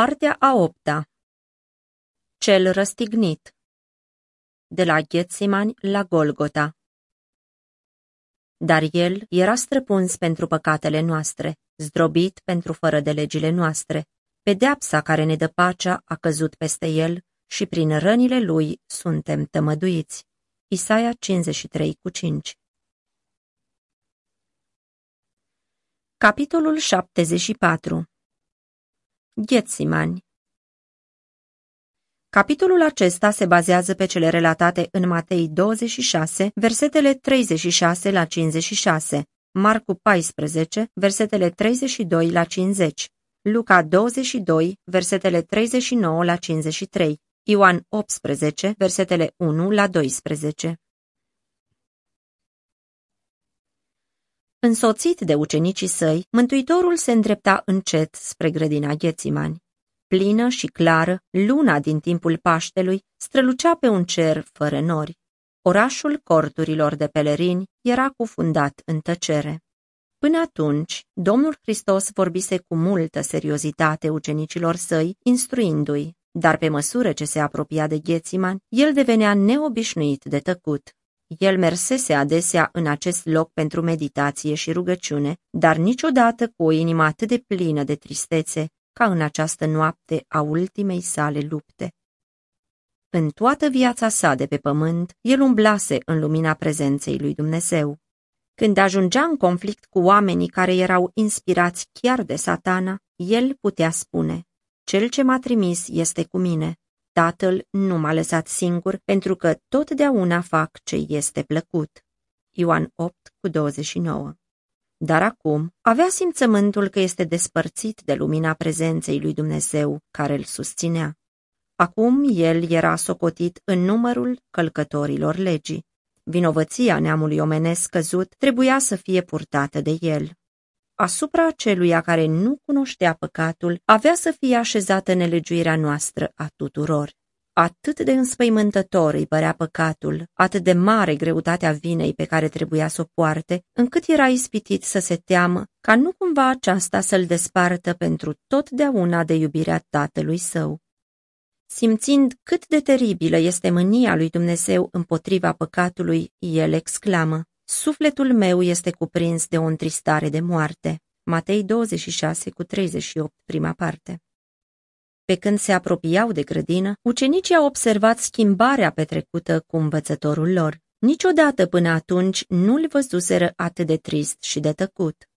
Partea a opta. Cel răstignit. De la Ghețimani la Golgota. Dar el era străpuns pentru păcatele noastre, zdrobit pentru fără de legile noastre. Pedeapsa care ne dă pacea a căzut peste el și prin rănile lui suntem tămăduiți. Isaia 53 cu 5 Capitolul 74 Ghețimani Capitolul acesta se bazează pe cele relatate în Matei 26, versetele 36 la 56, Marcu 14, versetele 32 la 50, Luca 22, versetele 39 la 53, Ioan 18, versetele 1 la 12. Însoțit de ucenicii săi, Mântuitorul se îndrepta încet spre grădina Ghețimani. Plină și clară, luna din timpul Paștelui strălucea pe un cer fără nori. Orașul corturilor de pelerini era cufundat în tăcere. Până atunci, Domnul Hristos vorbise cu multă seriozitate ucenicilor săi, instruindu-i, dar pe măsură ce se apropia de Ghețiman, el devenea neobișnuit de tăcut. El mersese adesea în acest loc pentru meditație și rugăciune, dar niciodată cu o inimă atât de plină de tristețe ca în această noapte a ultimei sale lupte. În toată viața sa de pe pământ, el umblase în lumina prezenței lui Dumnezeu. Când ajungea în conflict cu oamenii care erau inspirați chiar de satana, el putea spune, Cel ce m-a trimis este cu mine, Tatăl nu m-a lăsat singur pentru că totdeauna fac ce este plăcut. Ioan 8 cu 29 Dar acum avea simțământul că este despărțit de lumina prezenței lui Dumnezeu care îl susținea. Acum el era socotit în numărul călcătorilor legii. Vinovăția neamului omenesc căzut trebuia să fie purtată de el asupra celuia care nu cunoștea păcatul, avea să fie așezată nelegiuirea noastră a tuturor. Atât de înspăimântător îi părea păcatul, atât de mare greutatea vinei pe care trebuia să o poarte, încât era ispitit să se teamă ca nu cumva aceasta să-l despartă pentru totdeauna de iubirea tatălui său. Simțind cât de teribilă este mânia lui Dumnezeu împotriva păcatului, el exclamă, Sufletul meu este cuprins de o întristare de moarte. Matei 26 cu 38, prima parte. Pe când se apropiau de grădină, ucenicii au observat schimbarea petrecută cu învățătorul lor. Niciodată până atunci nu-l văzuseră atât de trist și de tăcut.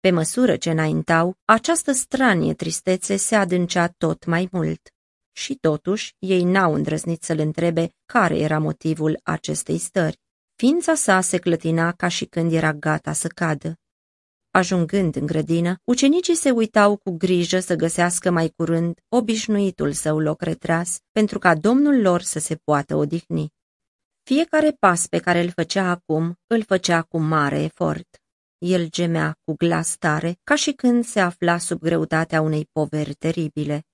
Pe măsură ce înaintau, această stranie tristețe se adâncea tot mai mult. Și totuși, ei n-au îndrăznit să-l întrebe care era motivul acestei stări. Ființa sa se clătina ca și când era gata să cadă. Ajungând în grădină, ucenicii se uitau cu grijă să găsească mai curând obișnuitul său loc retras, pentru ca domnul lor să se poată odihni. Fiecare pas pe care îl făcea acum, îl făcea cu mare efort. El gemea cu glas tare, ca și când se afla sub greutatea unei poveri teribile.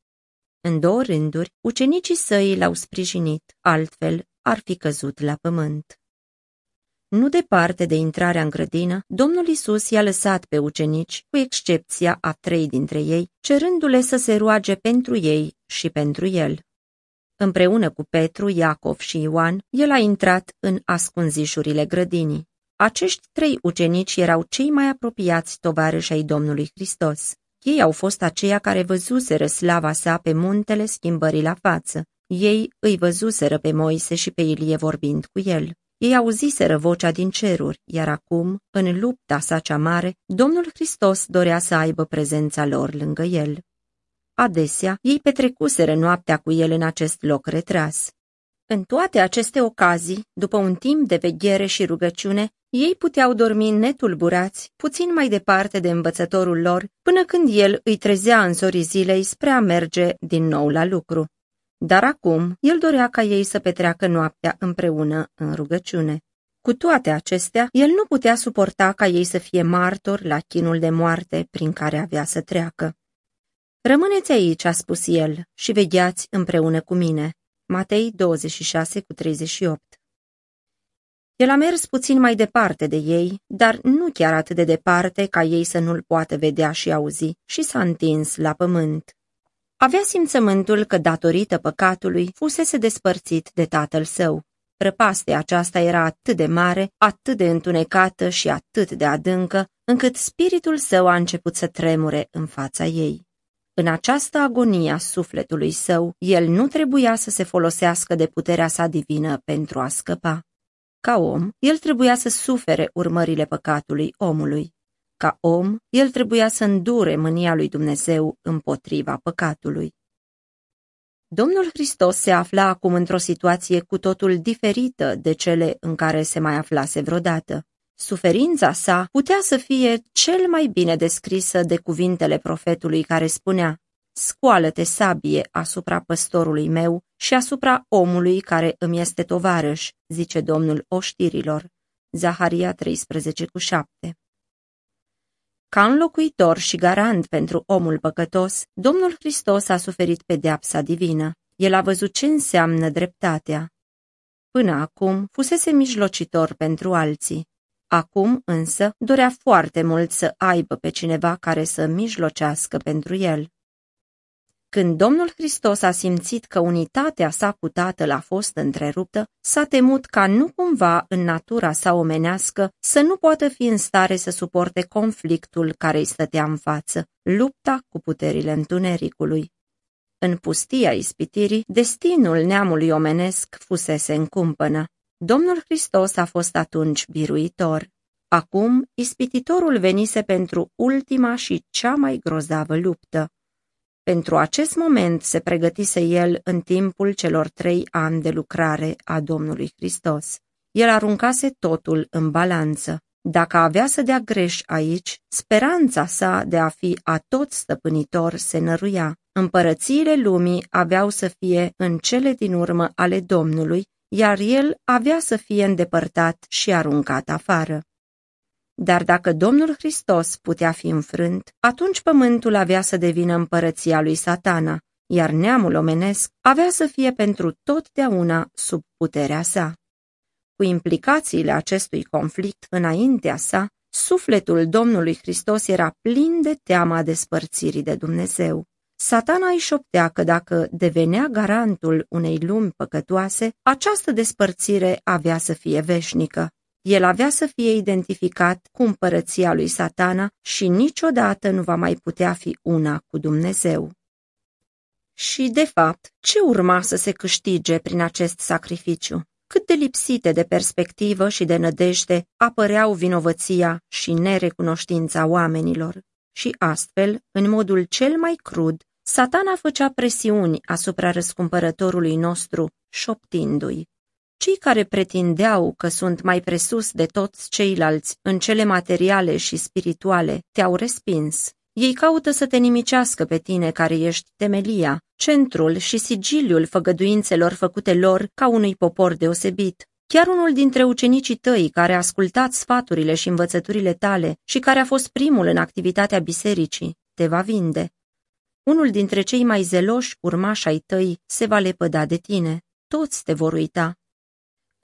În două rânduri, ucenicii săi l-au sprijinit, altfel ar fi căzut la pământ. Nu departe de intrarea în grădină, Domnul Isus i-a lăsat pe ucenici, cu excepția a trei dintre ei, cerându-le să se roage pentru ei și pentru el. Împreună cu Petru, Iacov și Ioan, el a intrat în ascunzișurile grădinii. Acești trei ucenici erau cei mai apropiați tovarăși ai Domnului Hristos. Ei au fost aceia care văzuseră slava sa pe muntele schimbării la față. Ei îi văzuseră pe Moise și pe Ilie vorbind cu el. Ei auziseră vocea din ceruri, iar acum, în lupta sa cea mare, Domnul Hristos dorea să aibă prezența lor lângă el. Adesea, ei petrecuseră noaptea cu el în acest loc retras. În toate aceste ocazii, după un timp de veghere și rugăciune, ei puteau dormi netulburați, puțin mai departe de învățătorul lor, până când el îi trezea în zorii zilei spre a merge din nou la lucru. Dar acum el dorea ca ei să petreacă noaptea împreună în rugăciune. Cu toate acestea, el nu putea suporta ca ei să fie martori la chinul de moarte prin care avea să treacă. Rămâneți aici, a spus el, și vegheați împreună cu mine. Matei 26 cu 38 El a mers puțin mai departe de ei, dar nu chiar atât de departe ca ei să nu-l poată vedea și auzi, și s-a întins la pământ. Avea simțământul că datorită păcatului fusese despărțit de tatăl său. Prăpastea aceasta era atât de mare, atât de întunecată și atât de adâncă, încât spiritul său a început să tremure în fața ei. În această agonie a sufletului său, el nu trebuia să se folosească de puterea sa divină pentru a scăpa. Ca om, el trebuia să sufere urmările păcatului omului. Ca om, el trebuia să îndure mânia lui Dumnezeu împotriva păcatului. Domnul Hristos se afla acum într-o situație cu totul diferită de cele în care se mai aflase vreodată. Suferința sa putea să fie cel mai bine descrisă de cuvintele profetului care spunea Scoală-te sabie asupra păstorului meu și asupra omului care îmi este tovarăș, zice Domnul oștirilor. Zaharia 13 cu 7 Ca înlocuitor și garant pentru omul păcătos, Domnul Hristos a suferit pedeapsa divină. El a văzut ce înseamnă dreptatea. Până acum fusese mijlocitor pentru alții. Acum însă dorea foarte mult să aibă pe cineva care să mijlocească pentru el. Când Domnul Hristos a simțit că unitatea sa cu Tatăl a fost întreruptă, s-a temut ca nu cumva în natura sa omenească să nu poată fi în stare să suporte conflictul care îi stătea în față, lupta cu puterile întunericului. În pustia ispitirii, destinul neamului omenesc fusese în cumpănă. Domnul Hristos a fost atunci biruitor. Acum, ispititorul venise pentru ultima și cea mai grozavă luptă. Pentru acest moment se pregătise el în timpul celor trei ani de lucrare a Domnului Hristos. El aruncase totul în balanță. Dacă avea să dea greș aici, speranța sa de a fi atot stăpânitor se năruia. Împărățiile lumii aveau să fie în cele din urmă ale Domnului, iar el avea să fie îndepărtat și aruncat afară. Dar dacă Domnul Hristos putea fi înfrânt, atunci pământul avea să devină împărăția lui satana, iar neamul omenesc avea să fie pentru totdeauna sub puterea sa. Cu implicațiile acestui conflict înaintea sa, sufletul Domnului Hristos era plin de teama despărțirii de Dumnezeu. Satana îi șoptea că dacă devenea garantul unei lumi păcătoase, această despărțire avea să fie veșnică. El avea să fie identificat cu împărăția lui satana și niciodată nu va mai putea fi una cu Dumnezeu. Și, de fapt, ce urma să se câștige prin acest sacrificiu? Cât de lipsite de perspectivă și de nădejde apăreau vinovăția și nerecunoștința oamenilor. Și astfel, în modul cel mai crud, satana făcea presiuni asupra răscumpărătorului nostru, șoptindu-i. Cei care pretindeau că sunt mai presus de toți ceilalți în cele materiale și spirituale te-au respins. Ei caută să te nimicească pe tine care ești temelia, centrul și sigiliul făgăduințelor făcute lor ca unui popor deosebit. Chiar unul dintre ucenicii tăi care a ascultat sfaturile și învățăturile tale și care a fost primul în activitatea bisericii, te va vinde. Unul dintre cei mai zeloși urmași ai tăi se va lepăda de tine. Toți te vor uita.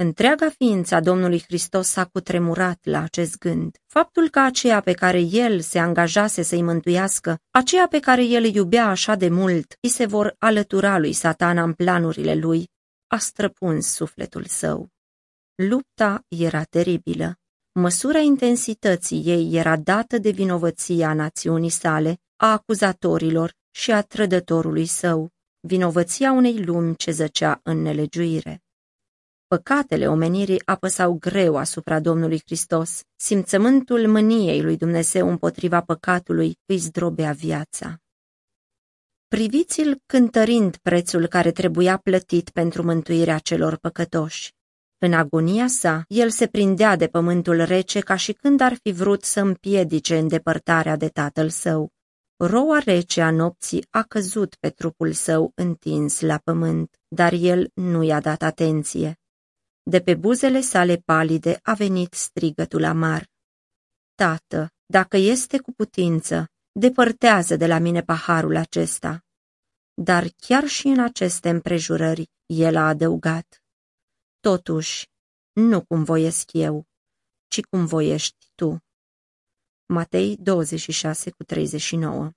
Întreaga ființă a Domnului Hristos s-a cutremurat la acest gând. Faptul că aceea pe care El se angajase să-i mântuiască, aceea pe care El îi iubea așa de mult, îi se vor alătura lui satana în planurile lui, a străpuns sufletul său. Lupta era teribilă. Măsura intensității ei era dată de vinovăția națiunii sale, a acuzatorilor și a trădătorului său, vinovăția unei lumi ce zăcea în nelegiuire. Păcatele omenirii apăsau greu asupra Domnului Hristos. Simțământul mâniei lui Dumnezeu împotriva păcatului îi zdrobea viața. Priviți-l cântărind prețul care trebuia plătit pentru mântuirea celor păcătoși. În agonia sa, el se prindea de pământul rece ca și când ar fi vrut să împiedice îndepărtarea de tatăl său. Roa rece a nopții a căzut pe trupul său întins la pământ, dar el nu i-a dat atenție. De pe buzele sale palide a venit strigătul amar. Tată, dacă este cu putință, depărtează de la mine paharul acesta. Dar chiar și în aceste împrejurări, el a adăugat. Totuși, nu cum voiesc eu, ci cum voiești tu. Matei 26 cu 39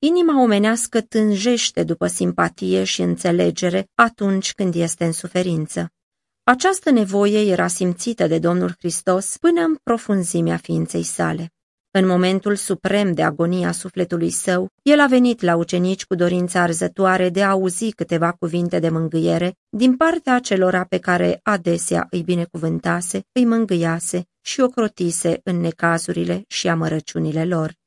Inima omenească tânjește după simpatie și înțelegere atunci când este în suferință. Această nevoie era simțită de Domnul Hristos până în profunzimea ființei sale. În momentul suprem de agonia sufletului său, el a venit la ucenici cu dorința arzătoare de a auzi câteva cuvinte de mângâiere din partea acelora pe care adesea îi binecuvântase, îi mângâiase și ocrotise în necazurile și amărăciunile lor.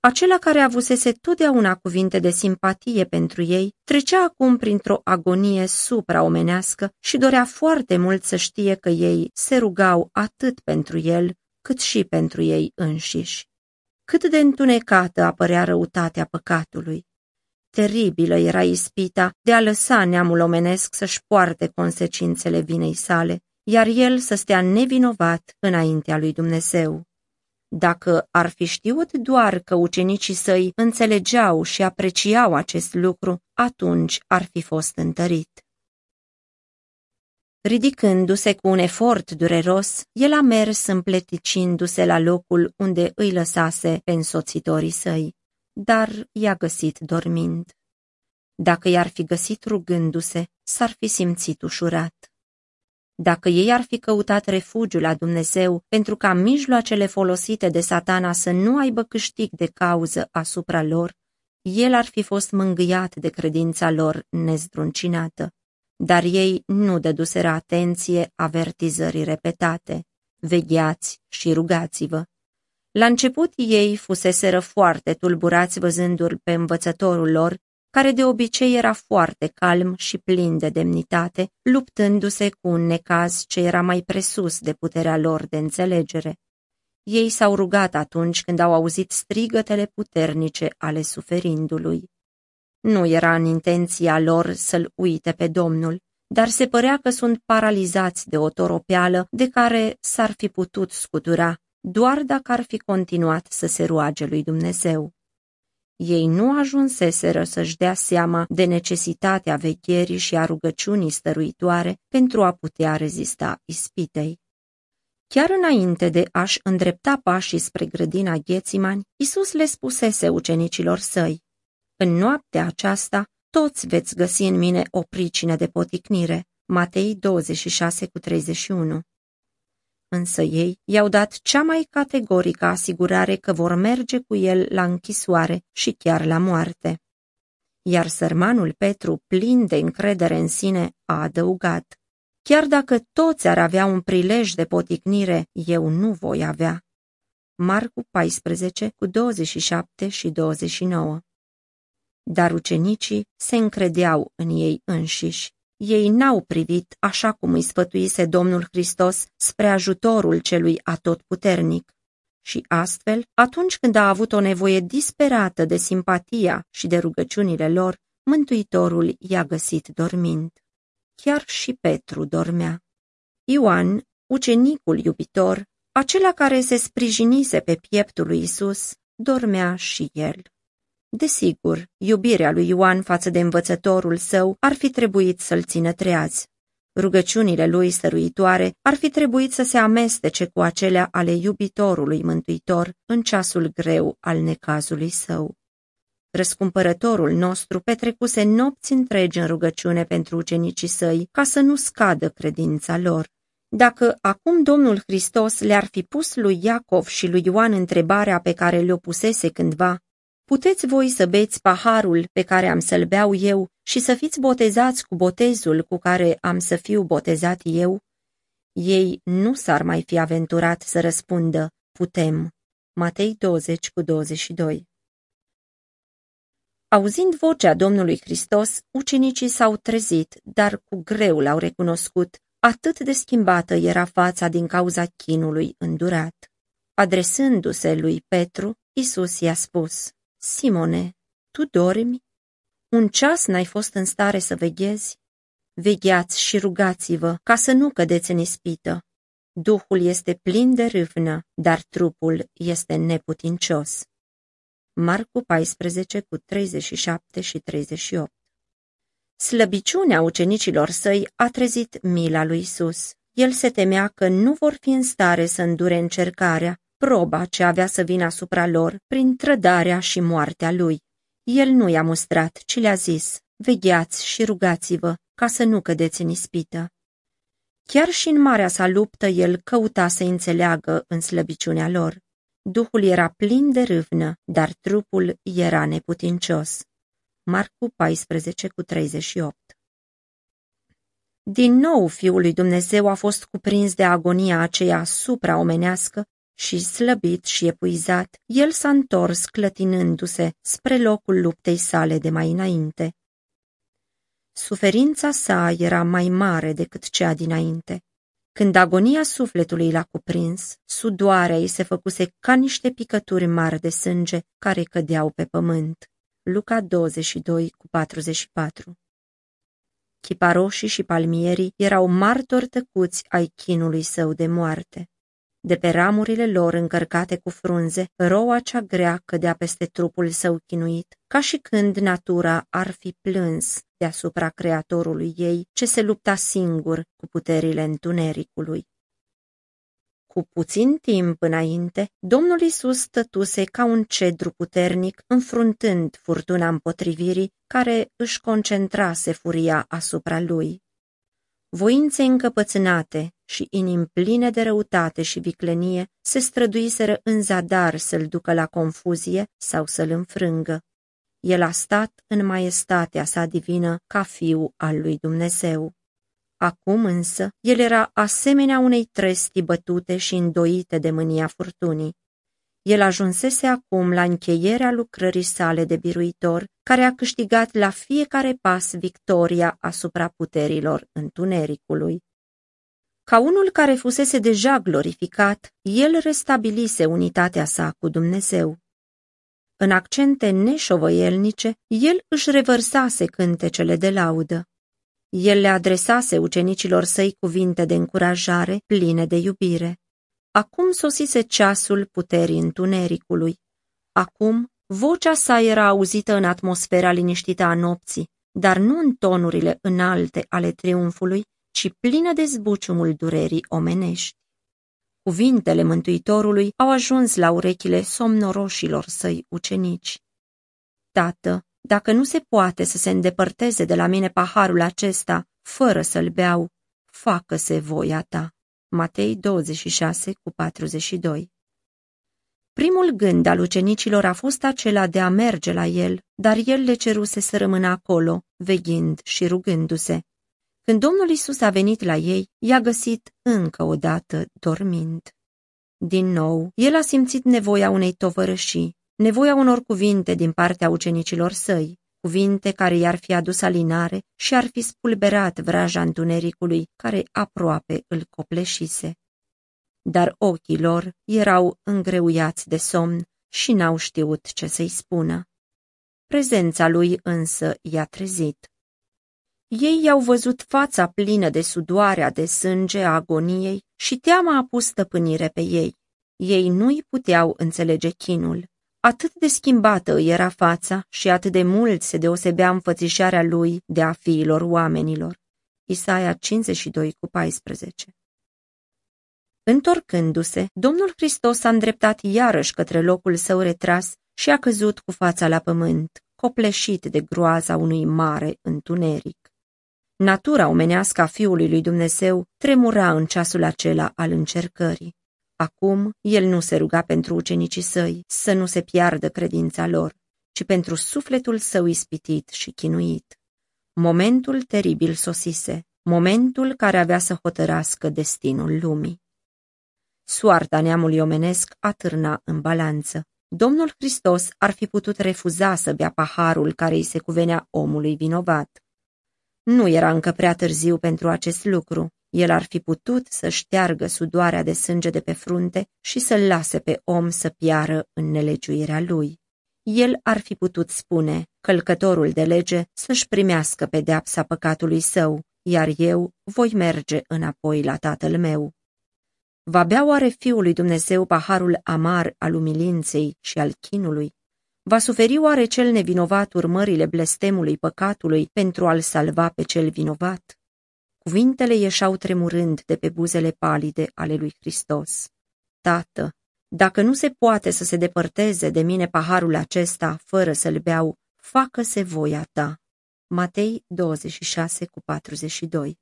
Acela care avusese totdeauna cuvinte de simpatie pentru ei, trecea acum printr-o agonie supraomenească și dorea foarte mult să știe că ei se rugau atât pentru el, cât și pentru ei înșiși. Cât de întunecată apărea răutatea păcatului. Teribilă era ispita de a lăsa neamul omenesc să-și poarte consecințele vinei sale, iar el să stea nevinovat înaintea lui Dumnezeu. Dacă ar fi știut doar că ucenicii săi înțelegeau și apreciau acest lucru, atunci ar fi fost întărit. Ridicându-se cu un efort dureros, el a mers împleticindu-se la locul unde îi lăsase pe însoțitorii săi, dar i-a găsit dormind. Dacă i-ar fi găsit rugându-se, s-ar fi simțit ușurat. Dacă ei ar fi căutat refugiu la Dumnezeu pentru ca mijloacele folosite de satana să nu aibă câștig de cauză asupra lor, el ar fi fost mângâiat de credința lor nezdruncinată. Dar ei nu dăduseră atenție avertizării repetate. Vegheați și rugați-vă. La început ei fuseseră foarte tulburați văzându-l pe învățătorul lor care de obicei era foarte calm și plin de demnitate, luptându-se cu un necaz ce era mai presus de puterea lor de înțelegere. Ei s-au rugat atunci când au auzit strigătele puternice ale suferindului. Nu era în intenția lor să-l uite pe Domnul, dar se părea că sunt paralizați de o toropeală de care s-ar fi putut scutura doar dacă ar fi continuat să se roage lui Dumnezeu. Ei nu ajunseseră să-și dea seama de necesitatea vechierii și a rugăciunii stăruitoare pentru a putea rezista ispitei. Chiar înainte de a-și îndrepta pașii spre grădina Ghețimani, Isus le spusese ucenicilor săi, În noaptea aceasta, toți veți găsi în mine o pricină de poticnire. Matei 26 cu 31 însă ei i-au dat cea mai categorică asigurare că vor merge cu el la închisoare și chiar la moarte. Iar sărmanul Petru, plin de încredere în sine, a adăugat, Chiar dacă toți ar avea un prilej de poticnire, eu nu voi avea. Marcu 14 cu 27 și 29 Dar ucenicii se încredeau în ei înșiși ei n-au privit, așa cum îi sfătuise Domnul Hristos, spre ajutorul celui atotputernic. Și astfel, atunci când a avut o nevoie disperată de simpatia și de rugăciunile lor, Mântuitorul i-a găsit dormind. Chiar și Petru dormea. Ioan, ucenicul iubitor, acela care se sprijinise pe pieptul lui Isus, dormea și el. Desigur, iubirea lui Ioan față de învățătorul său ar fi trebuit să-l țină treaz. Rugăciunile lui stăruitoare ar fi trebuit să se amestece cu acelea ale iubitorului mântuitor în ceasul greu al necazului său. Răscumpărătorul nostru petrecuse nopți întregi în rugăciune pentru ucenicii săi, ca să nu scadă credința lor. Dacă acum Domnul Hristos le-ar fi pus lui Iacov și lui Ioan întrebarea pe care le-o pusese cândva, Puteți voi să beți paharul pe care am să-l beau eu și să fiți botezați cu botezul cu care am să fiu botezat eu? Ei nu s-ar mai fi aventurat să răspundă, putem. Matei 20 cu 22 Auzind vocea Domnului Hristos, ucenicii s-au trezit, dar cu greu l-au recunoscut, atât de schimbată era fața din cauza chinului îndurat. Adresându-se lui Petru, Isus i-a spus, Simone, tu dormi? Un ceas n-ai fost în stare să veghezi? Vegheați și rugați-vă ca să nu cădeți în ispită. Duhul este plin de râvnă, dar trupul este neputincios. Marcu 14 cu 37 și 38 Slăbiciunea ucenicilor săi a trezit mila lui Isus. El se temea că nu vor fi în stare să îndure încercarea proba ce avea să vină asupra lor prin trădarea și moartea lui. El nu i-a mustrat, ci le-a zis, vegheați și rugați-vă, ca să nu cădeți în ispită. Chiar și în marea sa luptă, el căuta să înțeleagă în slăbiciunea lor. Duhul era plin de râvnă, dar trupul era neputincios. Marcu 14 cu 38 Din nou Fiul lui Dumnezeu a fost cuprins de agonia aceea supraomenească și slăbit și epuizat, el s-a întors clătinându-se spre locul luptei sale de mai înainte. Suferința sa era mai mare decât cea dinainte. Când agonia sufletului l-a cuprins, sudoarea ei se făcuse ca niște picături mari de sânge care cădeau pe pământ. Luca 22 cu 44 Chiparoșii și palmierii erau martori tăcuți ai chinului său de moarte. De pe ramurile lor încărcate cu frunze, roa cea grea cădea peste trupul său chinuit, ca și când natura ar fi plâns deasupra creatorului ei, ce se lupta singur cu puterile întunericului. Cu puțin timp înainte, Domnul Isus stătuse ca un cedru puternic, înfruntând furtuna împotrivirii care își concentrase furia asupra lui. Voințe încăpățânate și inimi pline de răutate și viclenie se străduiseră în zadar să-l ducă la confuzie sau să-l înfrângă. El a stat în maestatea sa divină ca fiu al lui Dumnezeu. Acum însă, el era asemenea unei tresti bătute și îndoite de mânia furtunii. El ajunsese acum la încheierea lucrării sale de biruitor, care a câștigat la fiecare pas victoria asupra puterilor întunericului. Ca unul care fusese deja glorificat, el restabilise unitatea sa cu Dumnezeu. În accente neșovăielnice, el își revărsase cântecele de laudă. El le adresase ucenicilor săi cuvinte de încurajare pline de iubire. Acum sosise ceasul puterii întunericului. Acum vocea sa era auzită în atmosfera liniștită a nopții, dar nu în tonurile înalte ale triumfului, ci plină de zbuciumul durerii omenești. Cuvintele Mântuitorului au ajuns la urechile somnoroșilor săi ucenici. Tată, dacă nu se poate să se îndepărteze de la mine paharul acesta, fără să-l beau, facă-se voia ta. Matei 26 cu 42 Primul gând al ucenicilor a fost acela de a merge la el, dar el le ceruse să rămână acolo, veghind și rugându-se. Când Domnul Isus a venit la ei, i-a găsit încă o dată dormind. Din nou, el a simțit nevoia unei tovărășii, nevoia unor cuvinte din partea ucenicilor săi, cuvinte care i-ar fi adus alinare și ar fi spulberat vraja întunericului care aproape îl copleșise. Dar ochii lor erau îngreuiați de somn și n-au știut ce să-i spună. Prezența lui însă i-a trezit. Ei i-au văzut fața plină de sudoarea de sânge a agoniei și teama a pus stăpânire pe ei. Ei nu-i puteau înțelege chinul. Atât de schimbată era fața și atât de mult se deosebea înfățișarea lui de a fiilor oamenilor. Isaia 52 cu 14 Întorcându-se, Domnul Hristos a îndreptat iarăși către locul său retras și a căzut cu fața la pământ, copleșit de groaza unui mare întuneric. Natura omenească a Fiului lui Dumnezeu tremura în ceasul acela al încercării. Acum el nu se ruga pentru ucenicii săi să nu se piardă credința lor, ci pentru sufletul său ispitit și chinuit. Momentul teribil sosise, momentul care avea să hotărască destinul lumii. Soarta neamului omenesc atârna în balanță. Domnul Hristos ar fi putut refuza să bea paharul care îi se cuvenea omului vinovat. Nu era încă prea târziu pentru acest lucru. El ar fi putut să șteargă sudoarea de sânge de pe frunte și să-l lase pe om să piară în nelegiuirea lui. El ar fi putut spune, călcătorul de lege să-și primească pedeapsa păcatului său, iar eu voi merge înapoi la tatăl meu. Va bea oare Fiul lui Dumnezeu paharul amar al umilinței și al chinului? Va suferi oare cel nevinovat urmările blestemului păcatului pentru a-l salva pe cel vinovat? Cuvintele ieșau tremurând de pe buzele palide ale lui Hristos. Tată, dacă nu se poate să se depărteze de mine paharul acesta fără să-l beau, facă-se voia ta. Matei 26 cu 42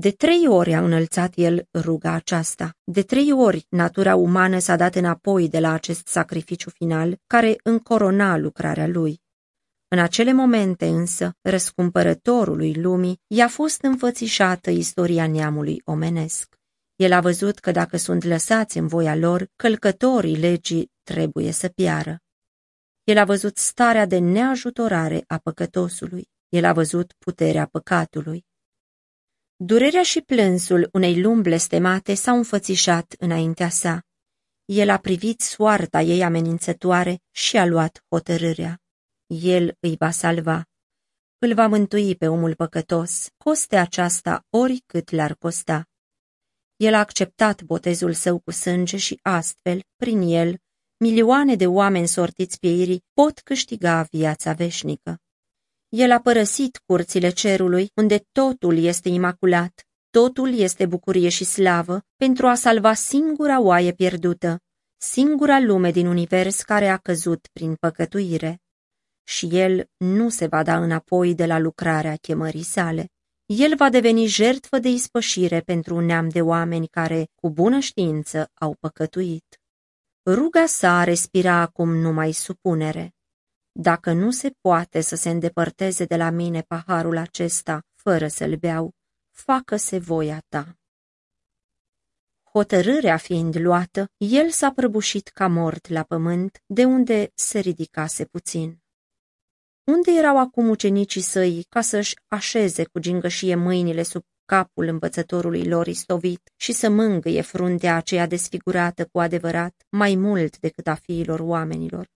De trei ori a înălțat el ruga aceasta. De trei ori natura umană s-a dat înapoi de la acest sacrificiu final care încorona lucrarea lui. În acele momente însă, răscumpărătorului lumii i-a fost înfățișată istoria neamului omenesc. El a văzut că dacă sunt lăsați în voia lor, călcătorii legii trebuie să piară. El a văzut starea de neajutorare a păcătosului. El a văzut puterea păcatului. Durerea și plânsul unei lumi blestemate s-au înfățișat înaintea sa. El a privit soarta ei amenințătoare și a luat hotărârea. El îi va salva. Îl va mântui pe omul păcătos, coste aceasta oricât l-ar costa. El a acceptat botezul său cu sânge și astfel, prin el, milioane de oameni sortiți pieirii pot câștiga viața veșnică. El a părăsit curțile cerului, unde totul este imaculat, totul este bucurie și slavă, pentru a salva singura oaie pierdută, singura lume din univers care a căzut prin păcătuire. Și el nu se va da înapoi de la lucrarea chemării sale. El va deveni jertfă de ispășire pentru un neam de oameni care, cu bună știință, au păcătuit. Ruga sa respira acum numai supunere. Dacă nu se poate să se îndepărteze de la mine paharul acesta, fără să-l beau, facă-se voia ta. Hotărârea fiind luată, el s-a prăbușit ca mort la pământ, de unde se ridicase puțin. Unde erau acum ucenicii săi ca să-și așeze cu gingășie mâinile sub capul învățătorului lor istovit și să mângâie fruntea aceea desfigurată cu adevărat mai mult decât a fiilor oamenilor?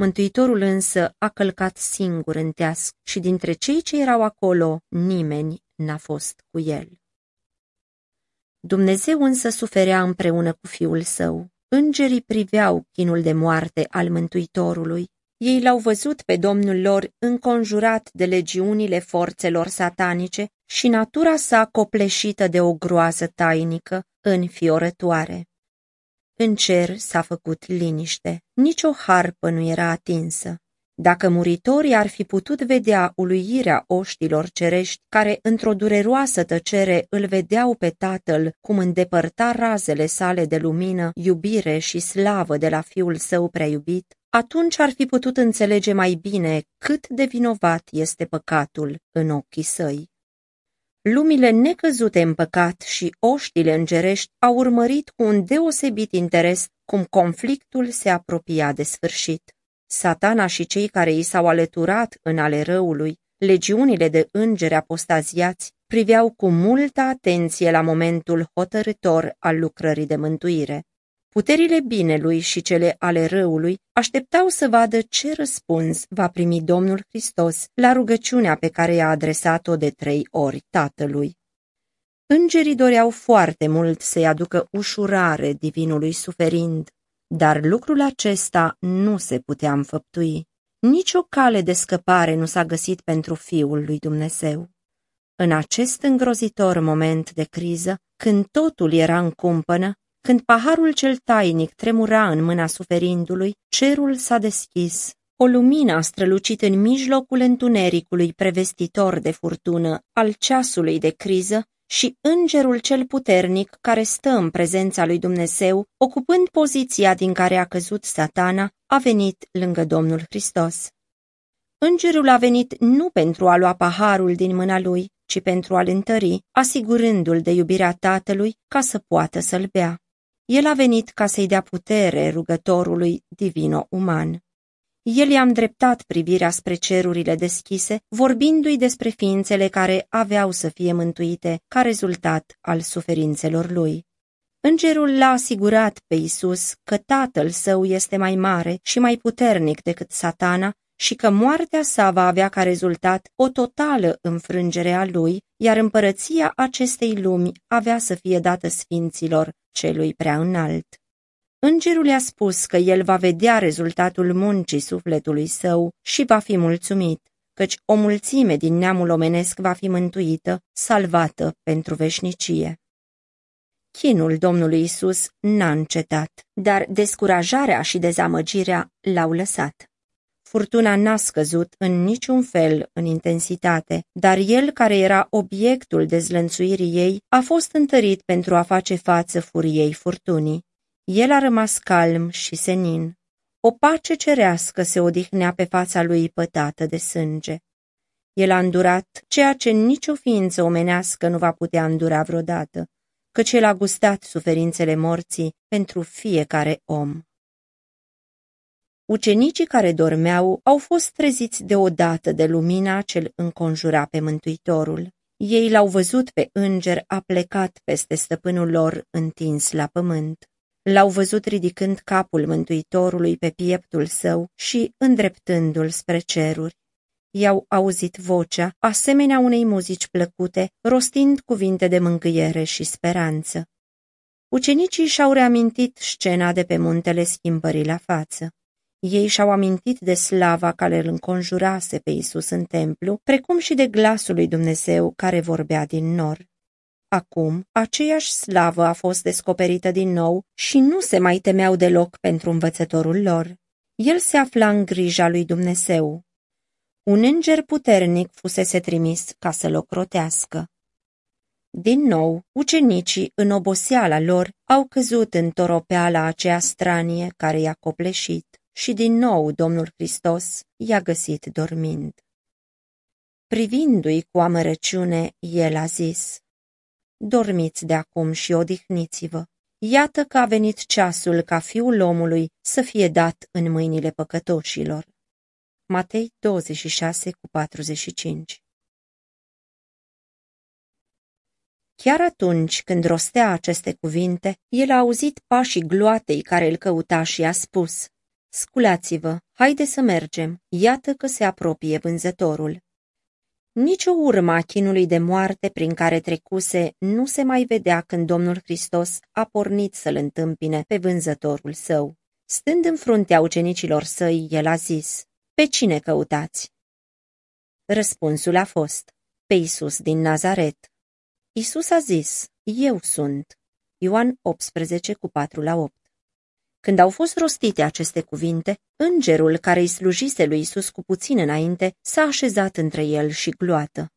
Mântuitorul însă a călcat singur în teasc și dintre cei ce erau acolo nimeni n-a fost cu el. Dumnezeu însă suferea împreună cu fiul său. Îngerii priveau chinul de moarte al Mântuitorului ei l-au văzut pe domnul lor înconjurat de legiunile forțelor satanice și natura sa copleșită de o groază tainică, înfiorătoare. În cer s-a făcut liniște, nici o harpă nu era atinsă. Dacă muritorii ar fi putut vedea uluirea oștilor cerești, care într-o dureroasă tăcere îl vedeau pe tatăl cum îndepărta razele sale de lumină, iubire și slavă de la fiul său prea iubit, atunci ar fi putut înțelege mai bine cât de vinovat este păcatul în ochii săi. Lumile necăzute în păcat și oștile îngerești au urmărit cu un deosebit interes cum conflictul se apropia de sfârșit. Satana și cei care i s-au alăturat în ale răului, legiunile de îngeri apostaziați, priveau cu multă atenție la momentul hotărător al lucrării de mântuire. Puterile binelui și cele ale răului așteptau să vadă ce răspuns va primi Domnul Hristos la rugăciunea pe care i-a adresat-o de trei ori Tatălui. Îngerii doreau foarte mult să-i aducă ușurare divinului suferind, dar lucrul acesta nu se putea înfăptui. Nici o cale de scăpare nu s-a găsit pentru Fiul lui Dumnezeu. În acest îngrozitor moment de criză, când totul era în cumpănă, când paharul cel tainic tremura în mâna suferindului, cerul s-a deschis. O lumină a strălucit în mijlocul întunericului prevestitor de furtună al ceasului de criză și îngerul cel puternic care stă în prezența lui Dumnezeu, ocupând poziția din care a căzut satana, a venit lângă Domnul Hristos. Îngerul a venit nu pentru a lua paharul din mâna lui, ci pentru a-l întări, asigurându-l de iubirea tatălui ca să poată să-l bea. El a venit ca să-i dea putere rugătorului divino-uman. El i-a îndreptat privirea spre cerurile deschise, vorbindu-i despre ființele care aveau să fie mântuite ca rezultat al suferințelor lui. Îngerul l-a asigurat pe Isus că tatăl său este mai mare și mai puternic decât satana și că moartea sa va avea ca rezultat o totală înfrângere a lui, iar împărăția acestei lumi avea să fie dată sfinților celui prea înalt. Îngerul i-a spus că el va vedea rezultatul muncii sufletului său și va fi mulțumit, căci o mulțime din neamul omenesc va fi mântuită, salvată pentru veșnicie. Chinul Domnului Isus n-a încetat, dar descurajarea și dezamăgirea l-au lăsat. Furtuna n-a scăzut în niciun fel în intensitate, dar el care era obiectul dezlănțuirii ei a fost întărit pentru a face față furiei furtunii. El a rămas calm și senin. O pace cerească se odihnea pe fața lui pătată de sânge. El a îndurat ceea ce nicio ființă omenească nu va putea îndura vreodată, căci el a gustat suferințele morții pentru fiecare om. Ucenicii care dormeau au fost treziți deodată de lumina ce înconjura pe Mântuitorul. Ei l-au văzut pe înger aplecat peste stăpânul lor întins la pământ. L-au văzut ridicând capul Mântuitorului pe pieptul său și îndreptându-l spre ceruri. I-au auzit vocea, asemenea unei muzici plăcute, rostind cuvinte de mângâiere și speranță. Ucenicii și-au reamintit scena de pe muntele schimbării la față. Ei și-au amintit de slava care îl înconjurase pe Isus în templu, precum și de glasul lui Dumnezeu care vorbea din nor. Acum, aceeași slavă a fost descoperită din nou și nu se mai temeau deloc pentru învățătorul lor. El se afla în grija lui Dumnezeu. Un înger puternic fusese trimis ca să-l ocrotească. Din nou, ucenicii, în oboseala lor, au căzut în toropeala aceea stranie care i-a copleșit și din nou Domnul Hristos i-a găsit dormind. Privindu-i cu amărăciune, el a zis, Dormiți de acum și odihniți-vă. Iată că a venit ceasul ca fiul omului să fie dat în mâinile păcătoșilor. Matei 26 cu 45 Chiar atunci când rostea aceste cuvinte, el a auzit pașii gloatei care îl căuta și a spus, Sculați-vă, haide să mergem, iată că se apropie vânzătorul. Nici o urmă a chinului de moarte prin care trecuse nu se mai vedea când Domnul Hristos a pornit să-l întâmpine pe vânzătorul său. Stând în fruntea ucenicilor săi, el a zis, Pe cine căutați? Răspunsul a fost, Pe Isus din Nazaret. Isus a zis, Eu sunt. Ioan 18 cu 4 la 8 când au fost rostite aceste cuvinte, îngerul care îi slujise lui Isus cu puțin înainte s-a așezat între el și gloată.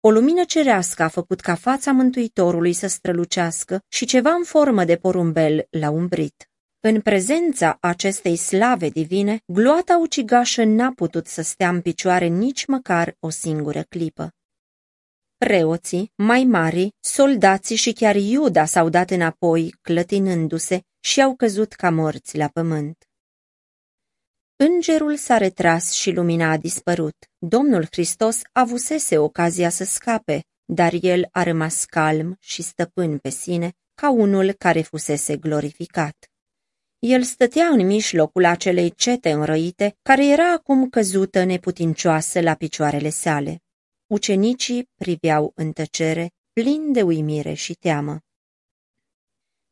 O lumină cerească a făcut ca fața Mântuitorului să strălucească și ceva în formă de porumbel l-a umbrit. În prezența acestei slave divine, gloata ucigașă n-a putut să stea în picioare nici măcar o singură clipă. Preoții, mai mari, soldații și chiar Iuda s-au dat înapoi, clătinându-se, și au căzut ca morți la pământ. Îngerul s-a retras și lumina a dispărut. Domnul Hristos avusese ocazia să scape, dar el a rămas calm și stăpân pe sine, ca unul care fusese glorificat. El stătea în mijlocul acelei cete înrăite, care era acum căzută neputincioasă la picioarele sale. Ucenicii priveau în tăcere, plini de uimire și teamă.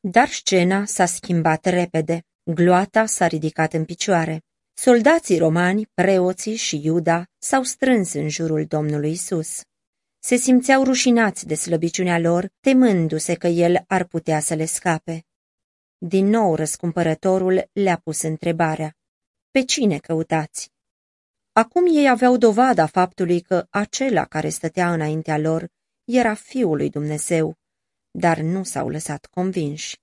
Dar scena s-a schimbat repede, gloata s-a ridicat în picioare. Soldații romani, preoții și Iuda s-au strâns în jurul Domnului Isus. Se simțeau rușinați de slăbiciunea lor, temându-se că el ar putea să le scape. Din nou răscumpărătorul le-a pus întrebarea. Pe cine căutați? Acum ei aveau dovada faptului că acela care stătea înaintea lor era Fiul lui Dumnezeu, dar nu s-au lăsat convinși.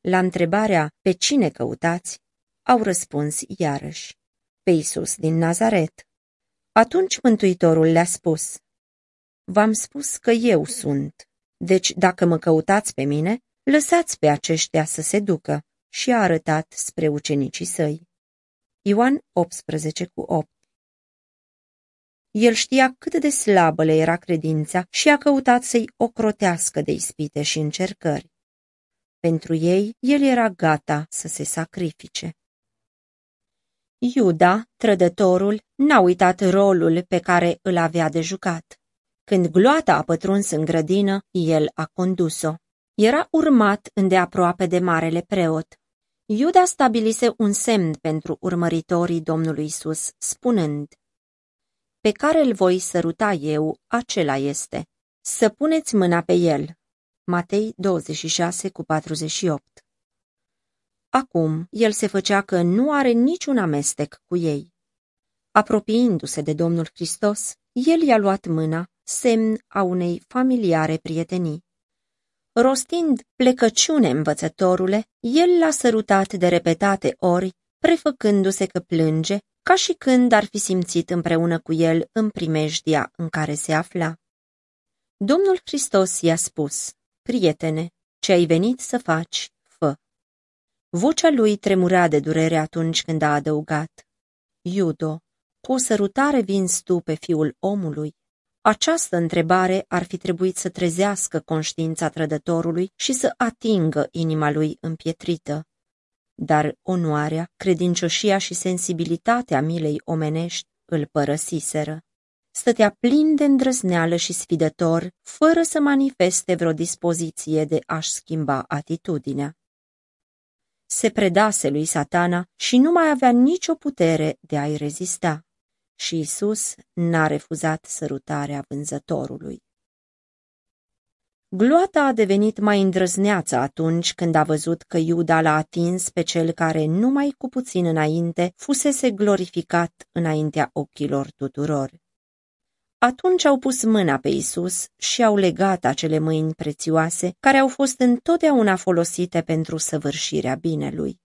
La întrebarea pe cine căutați, au răspuns iarăși, pe Isus din Nazaret. Atunci Mântuitorul le-a spus, V-am spus că eu sunt, deci dacă mă căutați pe mine, lăsați pe aceștia să se ducă și a arătat spre ucenicii săi. Ioan 18 cu 8 el știa cât de slabă le era credința și a căutat să-i ocrotească de ispite și încercări. Pentru ei, el era gata să se sacrifice. Iuda, trădătorul, n-a uitat rolul pe care îl avea de jucat. Când gloata a pătruns în grădină, el a condus-o. Era urmat îndeaproape de marele preot. Iuda stabilise un semn pentru urmăritorii Domnului Isus, spunând, pe care îl voi săruta eu, acela este. Să puneți mâna pe el. Matei 26 cu 48 Acum, el se făcea că nu are niciun amestec cu ei. Apropiindu-se de Domnul Hristos, el i-a luat mâna, semn a unei familiare prietenii. Rostind plecăciune învățătorule, el l-a sărutat de repetate ori, prefăcându-se că plânge, ca și când ar fi simțit împreună cu el în primejdia în care se afla. Domnul Hristos i-a spus, prietene, ce ai venit să faci, fă. Vocea lui tremura de durere atunci când a adăugat, Iudo, cu o sărutare vinzi tu pe fiul omului? Această întrebare ar fi trebuit să trezească conștiința trădătorului și să atingă inima lui împietrită. Dar onoarea, credincioșia și sensibilitatea milei omenești îl părăsiseră. Stătea plin de îndrăzneală și sfidător, fără să manifeste vreo dispoziție de a-și schimba atitudinea. Se predase lui satana și nu mai avea nicio putere de a-i rezista și Isus n-a refuzat sărutarea vânzătorului. Gloata a devenit mai îndrăzneață atunci când a văzut că Iuda l-a atins pe cel care numai cu puțin înainte fusese glorificat înaintea ochilor tuturor. Atunci au pus mâna pe Isus și au legat acele mâini prețioase care au fost întotdeauna folosite pentru săvârșirea binelui.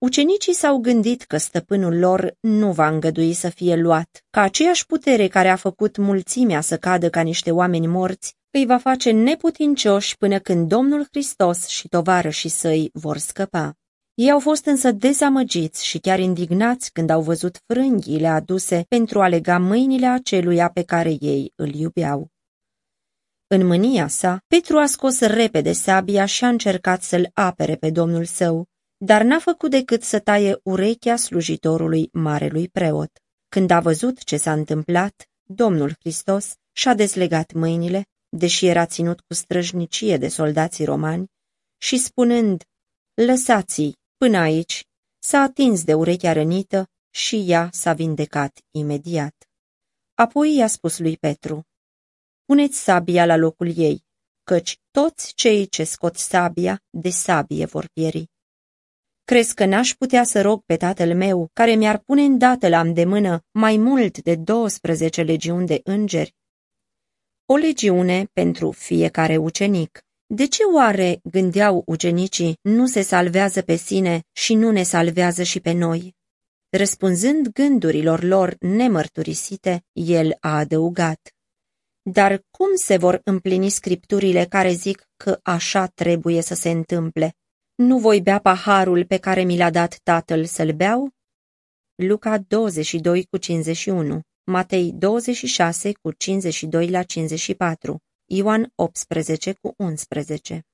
Ucenicii s-au gândit că stăpânul lor nu va îngădui să fie luat, că aceeași putere care a făcut mulțimea să cadă ca niște oameni morți îi va face neputincioși până când Domnul Hristos și tovarășii săi vor scăpa. Ei au fost însă dezamăgiți și chiar indignați când au văzut frânghiile aduse pentru a lega mâinile aceluia pe care ei îl iubeau. În mânia sa, Petru a scos repede sabia și a încercat să-l apere pe domnul său, dar n-a făcut decât să taie urechea slujitorului marelui preot. Când a văzut ce s-a întâmplat, Domnul Hristos și-a dezlegat mâinile, deși era ținut cu străjnicie de soldații romani, și spunând, lăsați-i, până aici, s-a atins de urechea rănită și ea s-a vindecat imediat. Apoi i-a spus lui Petru, puneți sabia la locul ei, căci toți cei ce scot sabia de sabie vor pieri. Crezi că n-aș putea să rog pe tatăl meu, care mi-ar pune îndată la îndemână mai mult de 12 legiuni de îngeri? O legiune pentru fiecare ucenic. De ce oare, gândeau ucenicii, nu se salvează pe sine și nu ne salvează și pe noi? Răspunzând gândurilor lor nemărturisite, el a adăugat. Dar cum se vor împlini scripturile care zic că așa trebuie să se întâmple? Nu voi bea paharul pe care mi l-a dat tatăl să-l beau? Luca 22 cu 51, Matei 26 cu 52 la 54, Ioan 18 cu 11.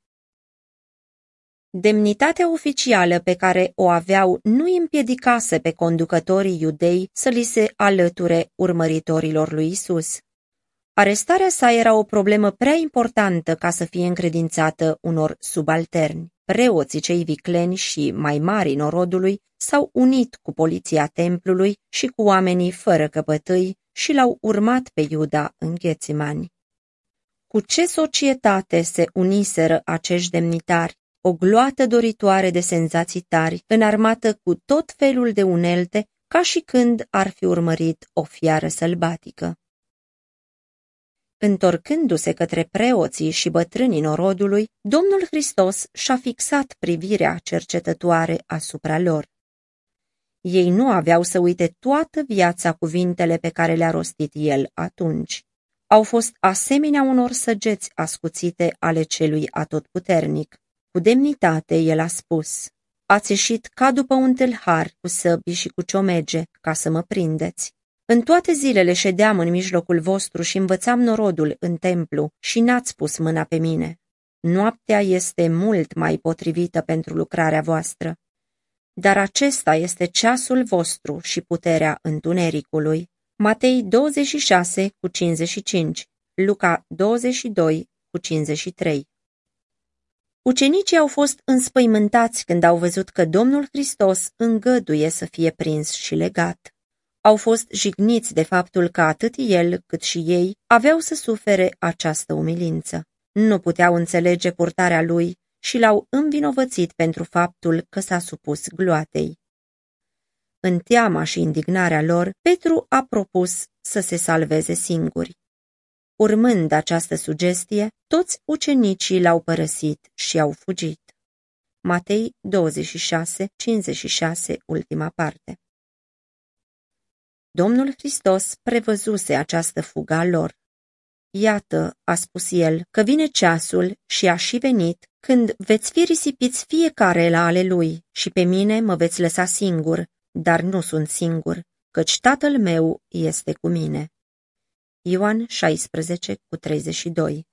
Demnitatea oficială pe care o aveau nu îi împiedicase pe conducătorii iudei să li se alăture urmăritorilor lui Isus. Arestarea sa era o problemă prea importantă ca să fie încredințată unor subalterni. Preoții cei vicleni și mai mari norodului s-au unit cu poliția templului și cu oamenii fără căpătâi și l-au urmat pe Iuda în Ghețimani. Cu ce societate se uniseră acești demnitari, o gloată doritoare de senzații tari, înarmată cu tot felul de unelte, ca și când ar fi urmărit o fiară sălbatică. Întorcându-se către preoții și bătrânii norodului, Domnul Hristos și-a fixat privirea cercetătoare asupra lor. Ei nu aveau să uite toată viața cuvintele pe care le-a rostit el atunci. Au fost asemenea unor săgeți ascuțite ale celui atotputernic. Cu demnitate el a spus, ați ieșit ca după un tâlhar cu săbi și cu ciomege ca să mă prindeți. În toate zilele ședeam în mijlocul vostru și învățam norodul în templu și n-ați pus mâna pe mine. Noaptea este mult mai potrivită pentru lucrarea voastră. Dar acesta este ceasul vostru și puterea întunericului. Matei 26 cu 55, Luca 22 cu 53. Ucenicii au fost înspăimântați când au văzut că Domnul Hristos îngăduie să fie prins și legat au fost jigniți de faptul că atât el cât și ei aveau să sufere această umilință. Nu puteau înțelege purtarea lui și l-au învinovățit pentru faptul că s-a supus gloatei. în teama și indignarea lor, Petru a propus să se salveze singuri. Urmând această sugestie, toți ucenicii l-au părăsit și au fugit. Matei 26, 56, ultima parte. Domnul Hristos prevăzuse această fuga lor. Iată, a spus el, că vine ceasul și a și venit, când veți fi risipiți fiecare la ale lui și pe mine mă veți lăsa singur, dar nu sunt singur, căci tatăl meu este cu mine. Ioan 16 cu 32